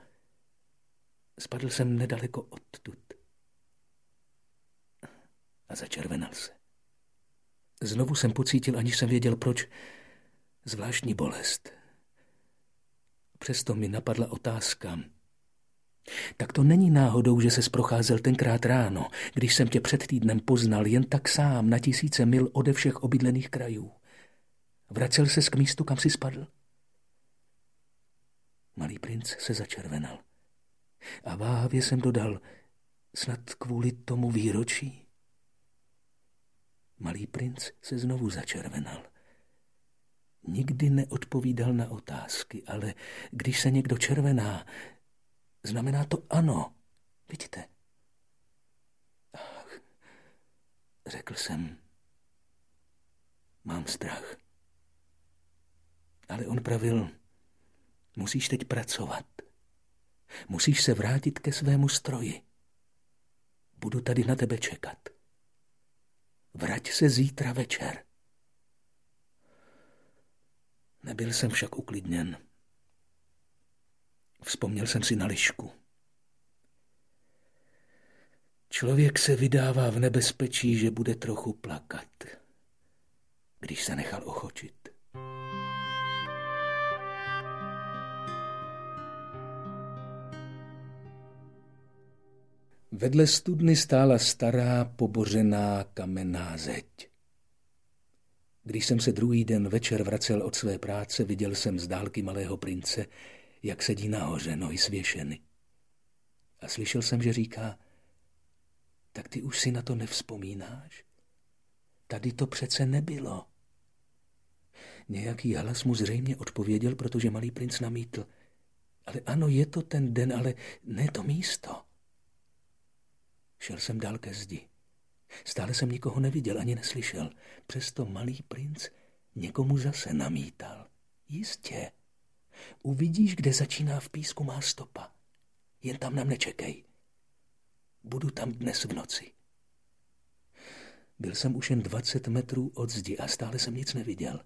Speaker 1: spadl jsem nedaleko odtud. A začervenal se. Znovu jsem pocítil, aniž jsem věděl proč, zvláštní bolest. Přesto mi napadla otázka. Tak to není náhodou, že se procházel tenkrát ráno, když jsem tě před týdnem poznal jen tak sám na tisíce mil ode všech obydlených krajů. Vracel se k místu, kam si spadl? Malý princ se začervenal. A váhavě jsem dodal, snad kvůli tomu výročí. Malý princ se znovu začervenal. Nikdy neodpovídal na otázky, ale když se někdo červená, znamená to ano. Vidíte? Ach, Řekl jsem, mám strach. Ale on pravil, musíš teď pracovat. Musíš se vrátit ke svému stroji. Budu tady na tebe čekat. Vrať se zítra večer. Nebyl jsem však uklidněn. Vzpomněl jsem si na lišku. Člověk se vydává v nebezpečí, že bude trochu plakat, když se nechal ochočit. Vedle studny stála stará pobořená kamenná zeď. Když jsem se druhý den večer vracel od své práce, viděl jsem z dálky malého prince, jak sedí nahoře, nohy svěšeny. A slyšel jsem, že říká, tak ty už si na to nevzpomínáš? Tady to přece nebylo. Nějaký hlas mu zřejmě odpověděl, protože malý princ namítl. Ale ano, je to ten den, ale ne to místo. Šel jsem dál ke zdi. Stále jsem nikoho neviděl ani neslyšel. Přesto malý princ někomu zase namítal. Jistě. Uvidíš, kde začíná v písku má stopa. Jen tam nám nečekej. Budu tam dnes v noci. Byl jsem už jen dvacet metrů od zdi a stále jsem nic neviděl.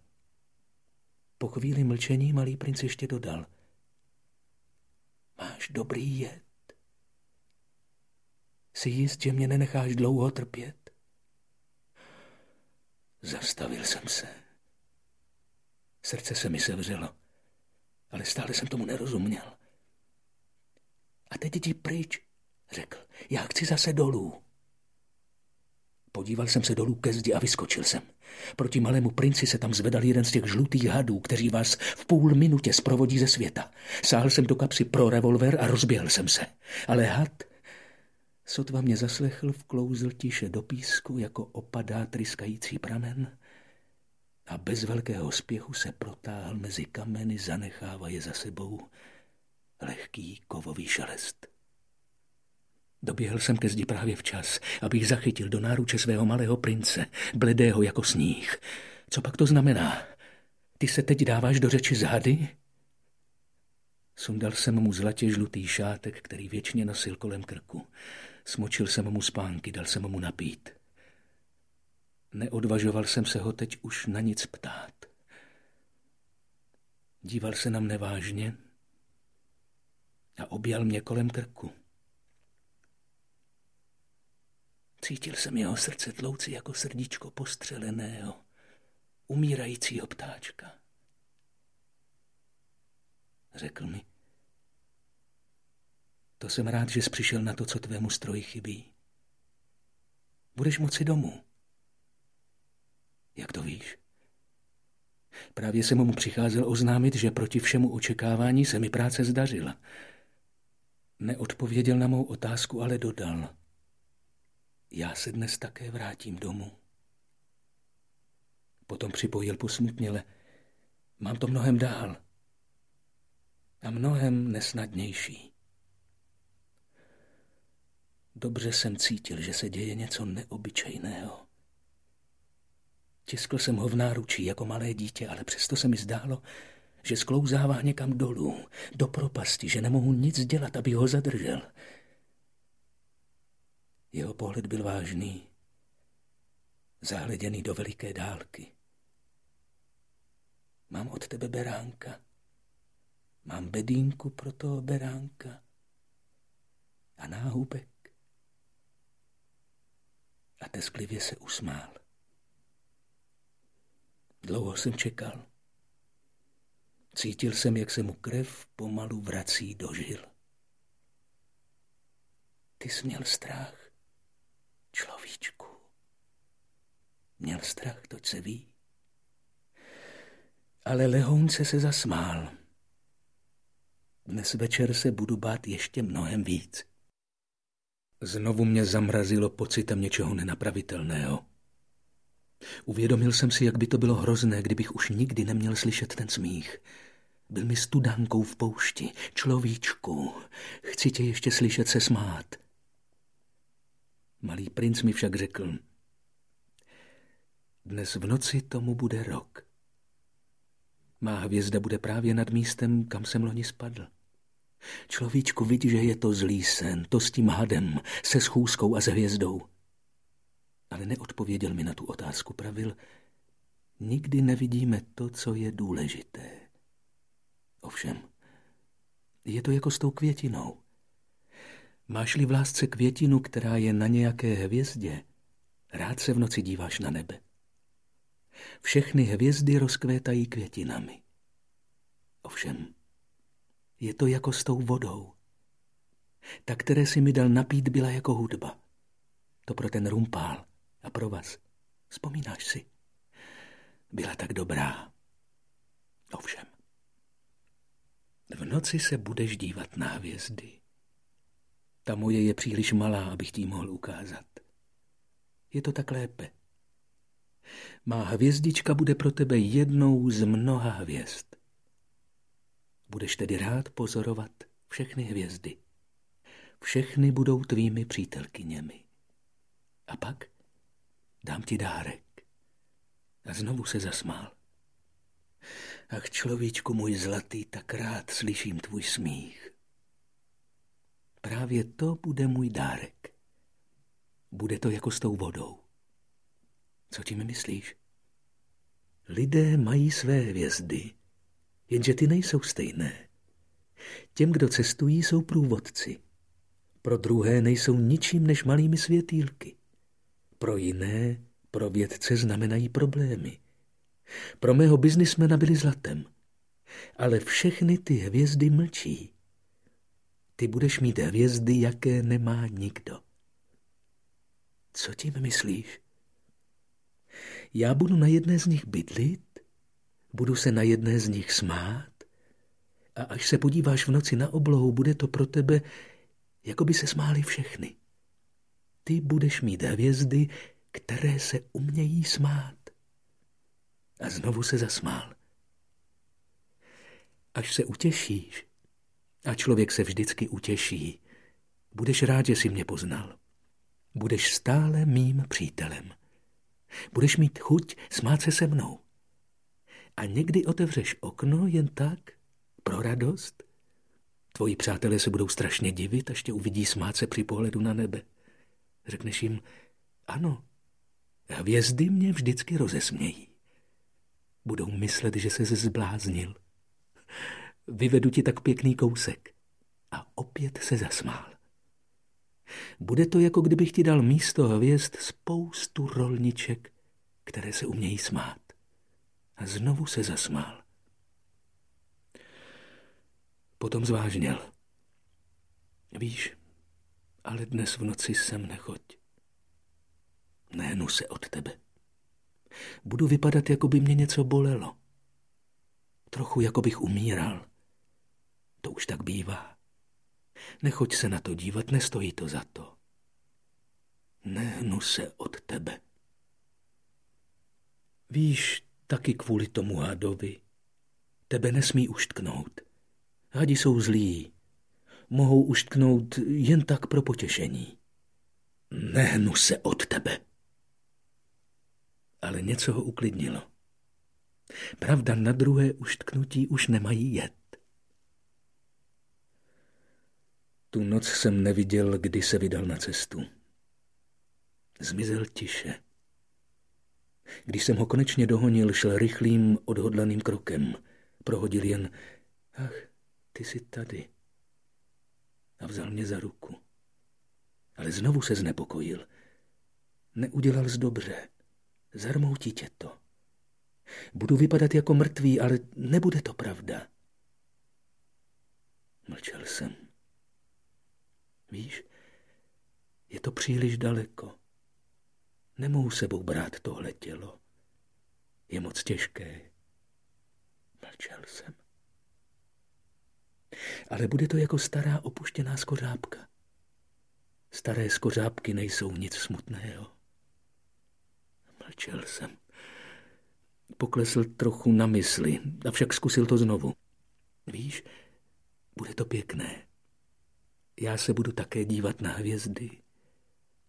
Speaker 1: Po chvíli mlčení malý princ ještě dodal. Máš dobrý jed. Jsi jist, že mě nenecháš dlouho trpět? Zastavil jsem se. Srdce se mi sevřelo, ale stále jsem tomu nerozuměl. A teď jdi pryč, řekl. Já chci zase dolů. Podíval jsem se dolů ke zdi a vyskočil jsem. Proti malému princi se tam zvedal jeden z těch žlutých hadů, kteří vás v půl minutě zprovodí ze světa. Sáhl jsem do kapsy pro revolver a rozběhl jsem se. Ale had Sotva mě zaslechl, vklouzl tiše do písku, jako opadá tryskající pramen a bez velkého spěchu se protáhl mezi kameny, zanechává je za sebou lehký kovový šelest. Doběhl jsem ke zdi právě včas, abych zachytil do náruče svého malého prince, bledého jako sníh. Co pak to znamená? Ty se teď dáváš do řeči z hady? Sundal jsem mu zlatě žlutý šátek, který věčně nosil kolem krku. Smočil jsem mu spánky, dal jsem mu napít. Neodvažoval jsem se ho teď už na nic ptát. Díval se na mne vážně a objal mě kolem krku. Cítil jsem jeho srdce tlouci jako srdíčko postřeleného, umírajícího ptáčka. Řekl mi, to jsem rád, že jsi přišel na to, co tvému stroji chybí. Budeš moci domů. Jak to víš? Právě jsem mu přicházel oznámit, že proti všemu očekávání se mi práce zdařila. Neodpověděl na mou otázku, ale dodal. Já se dnes také vrátím domů. Potom připojil posmutněle. Mám to mnohem dál. A mnohem nesnadnější. Dobře jsem cítil, že se děje něco neobyčejného. Tiskl jsem ho v náručí jako malé dítě, ale přesto se mi zdálo, že sklouzává někam dolů, do propasti, že nemohu nic dělat, aby ho zadržel. Jeho pohled byl vážný, zahleděný do veliké dálky. Mám od tebe beránka. Mám bedínku pro toho beránka a náhubek a tesklivě se usmál. Dlouho jsem čekal. Cítil jsem, jak se mu krev pomalu vrací do žil. Ty jsi měl strach, človíčku. Měl strach, to se ví. Ale lehounce se zasmál. Dnes večer se budu bát ještě mnohem víc. Znovu mě zamrazilo pocitem něčeho nenapravitelného. Uvědomil jsem si, jak by to bylo hrozné, kdybych už nikdy neměl slyšet ten smích. Byl mi studánkou v poušti. Človíčku, chci tě ještě slyšet se smát. Malý princ mi však řekl, Dnes v noci tomu bude rok. Má hvězda bude právě nad místem, kam jsem loni spadl. Človíčku, vidí, že je to zlý sen, to s tím hadem, se schůzkou a s hvězdou. Ale neodpověděl mi na tu otázku, pravil, nikdy nevidíme to, co je důležité. Ovšem, je to jako s tou květinou. Máš-li v lásce květinu, která je na nějaké hvězdě, rád se v noci díváš na nebe. Všechny hvězdy rozkvétají květinami. Ovšem, je to jako s tou vodou. Ta, které si mi dal napít, byla jako hudba. To pro ten rumpál a pro vás. Vzpomínáš si? Byla tak dobrá. Ovšem, v noci se budeš dívat na hvězdy. Ta moje je příliš malá, abych ti mohl ukázat. Je to tak lépe. Má hvězdička bude pro tebe jednou z mnoha hvězd. Budeš tedy rád pozorovat všechny hvězdy. Všechny budou tvými přítelkyněmi. A pak dám ti dárek. A znovu se zasmál. Ach, človíčku můj zlatý, tak rád slyším tvůj smích. Právě to bude můj dárek. Bude to jako s tou vodou. Co tím myslíš? Lidé mají své hvězdy, jenže ty nejsou stejné. Těm, kdo cestují, jsou průvodci. Pro druhé nejsou ničím než malými světýlky. Pro jiné, pro vědce znamenají problémy. Pro mého biznismena byly zlatem. Ale všechny ty hvězdy mlčí. Ty budeš mít hvězdy, jaké nemá nikdo. Co tím myslíš? Já budu na jedné z nich bydlit, budu se na jedné z nich smát a až se podíváš v noci na oblohu, bude to pro tebe, jako by se smály všechny. Ty budeš mít hvězdy, které se umějí smát. A znovu se zasmál. Až se utěšíš, a člověk se vždycky utěší, budeš rád, že jsi mě poznal. Budeš stále mým přítelem. Budeš mít chuť smát se se mnou. A někdy otevřeš okno jen tak, pro radost. Tvoji přátelé se budou strašně divit, až tě uvidí smát se při pohledu na nebe. Řekneš jim, ano, hvězdy mě vždycky rozesmějí. Budou myslet, že se zbláznil. Vyvedu ti tak pěkný kousek. A opět se zasmál. Bude to, jako kdybych ti dal místo hvězd spoustu rolniček, které se umějí smát. A znovu se zasmál. Potom zvážněl. Víš, ale dnes v noci sem nechoď. Néhnu se od tebe. Budu vypadat, jako by mě něco bolelo. Trochu, jako bych umíral. To už tak bývá. Nechoď se na to dívat, nestojí to za to. Nehnu se od tebe. Víš, taky kvůli tomu hadovi. Tebe nesmí uštknout. Hadi jsou zlí. Mohou uštknout jen tak pro potěšení. Nehnu se od tebe. Ale něco ho uklidnilo. Pravda, na druhé uštknutí už nemají jet. Tu noc jsem neviděl, kdy se vydal na cestu. Zmizel tiše. Když jsem ho konečně dohonil, šel rychlým, odhodlaným krokem. Prohodil jen, ach, ty jsi tady. A vzal mě za ruku. Ale znovu se znepokojil. Neudělal z dobře. Zarmoutí tě to. Budu vypadat jako mrtvý, ale nebude to pravda. Mlčel jsem. Víš, je to příliš daleko. Nemohu sebou brát tohle tělo. Je moc těžké. Mlčel jsem. Ale bude to jako stará opuštěná skořápka. Staré skořápky nejsou nic smutného. Mlčel jsem. Poklesl trochu na mysli, avšak zkusil to znovu. Víš, bude to pěkné. Já se budu také dívat na hvězdy.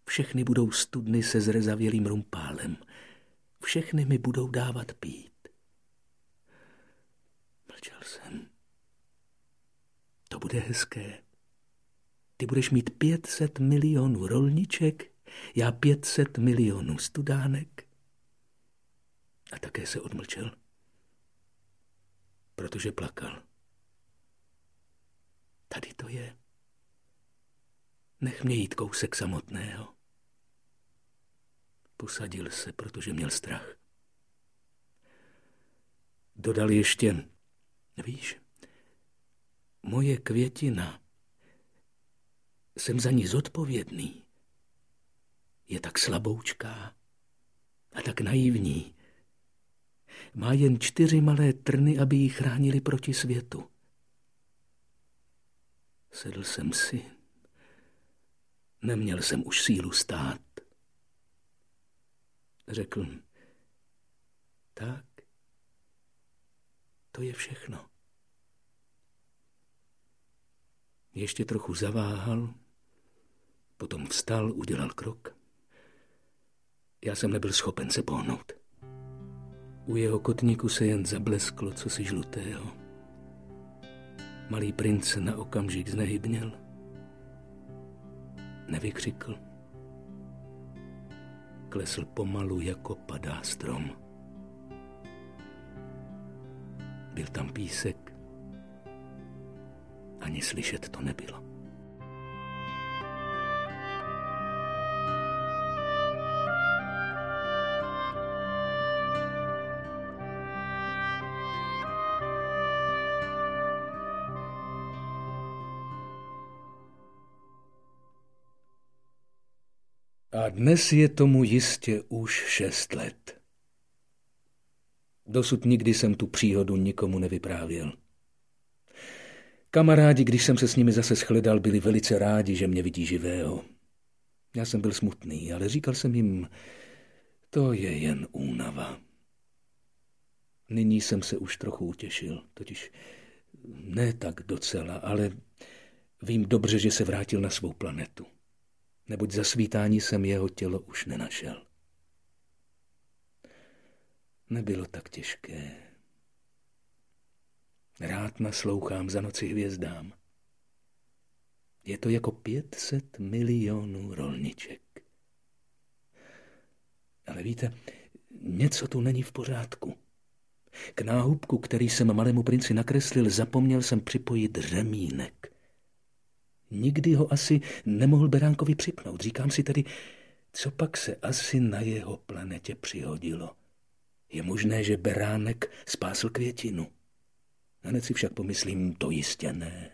Speaker 1: Všechny budou studny se zrezavělým rumpálem. všechny mi budou dávat pít. Mlčel jsem. To bude hezké. Ty budeš mít 500 milionů rolniček, já 500 milionů studánek. A také se odmlčel, protože plakal. Tady to je. Nech mě jít kousek samotného. Posadil se, protože měl strach. Dodal ještě, víš, moje květina, jsem za ní zodpovědný. Je tak slaboučká a tak naivní. Má jen čtyři malé trny, aby ji chránili proti světu. Sedl jsem si. Neměl jsem už sílu stát. Řekl, tak, to je všechno. Ještě trochu zaváhal, potom vstal, udělal krok. Já jsem nebyl schopen se pohnout. U jeho kotníku se jen zablesklo cosi žlutého. Malý princ na okamžik znehybněl. Nevykřikl. Klesl pomalu, jako padá strom. Byl tam písek, ani slyšet to nebylo. Dnes je tomu jistě už šest let. Dosud nikdy jsem tu příhodu nikomu nevyprávěl. Kamarádi, když jsem se s nimi zase shledal, byli velice rádi, že mě vidí živého. Já jsem byl smutný, ale říkal jsem jim, to je jen únava. Nyní jsem se už trochu utěšil, totiž ne tak docela, ale vím dobře, že se vrátil na svou planetu neboť za svítání jsem jeho tělo už nenašel. Nebylo tak těžké. Rád naslouchám za noci hvězdám. Je to jako 500 milionů rolniček. Ale víte, něco tu není v pořádku. K náhubku, který jsem malému princi nakreslil, zapomněl jsem připojit řemínek. Nikdy ho asi nemohl Beránkovi připnout. Říkám si tedy, co pak se asi na jeho planetě přihodilo. Je možné, že Beránek spásl květinu. Hned si však pomyslím, to jistě ne.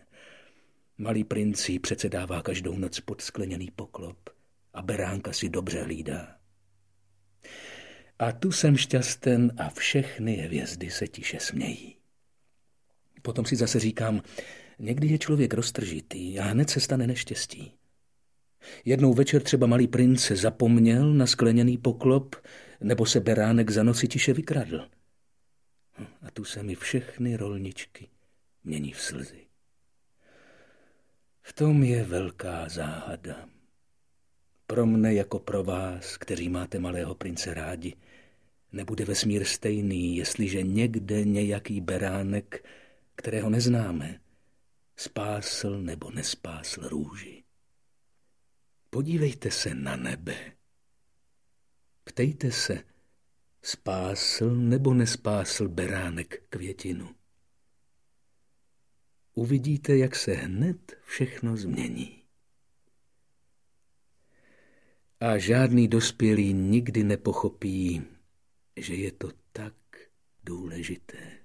Speaker 1: Malý princi přece dává každou noc pod skleněný poklop a Beránka si dobře hlídá. A tu jsem šťasten a všechny hvězdy se tiše smějí. Potom si zase říkám, Někdy je člověk roztržitý a hned se stane neštěstí. Jednou večer třeba malý princ se zapomněl na skleněný poklop nebo se beránek za noci tiše vykradl. A tu se mi všechny rolničky mění v slzy. V tom je velká záhada. Pro mne jako pro vás, kteří máte malého prince rádi, nebude vesmír stejný, jestliže někde nějaký beránek, kterého neznáme, spásl nebo nespásl růži. Podívejte se na nebe. Ptejte se, spásl nebo nespásl beránek květinu. Uvidíte, jak se hned všechno změní. A žádný dospělý nikdy nepochopí, že je to tak důležité.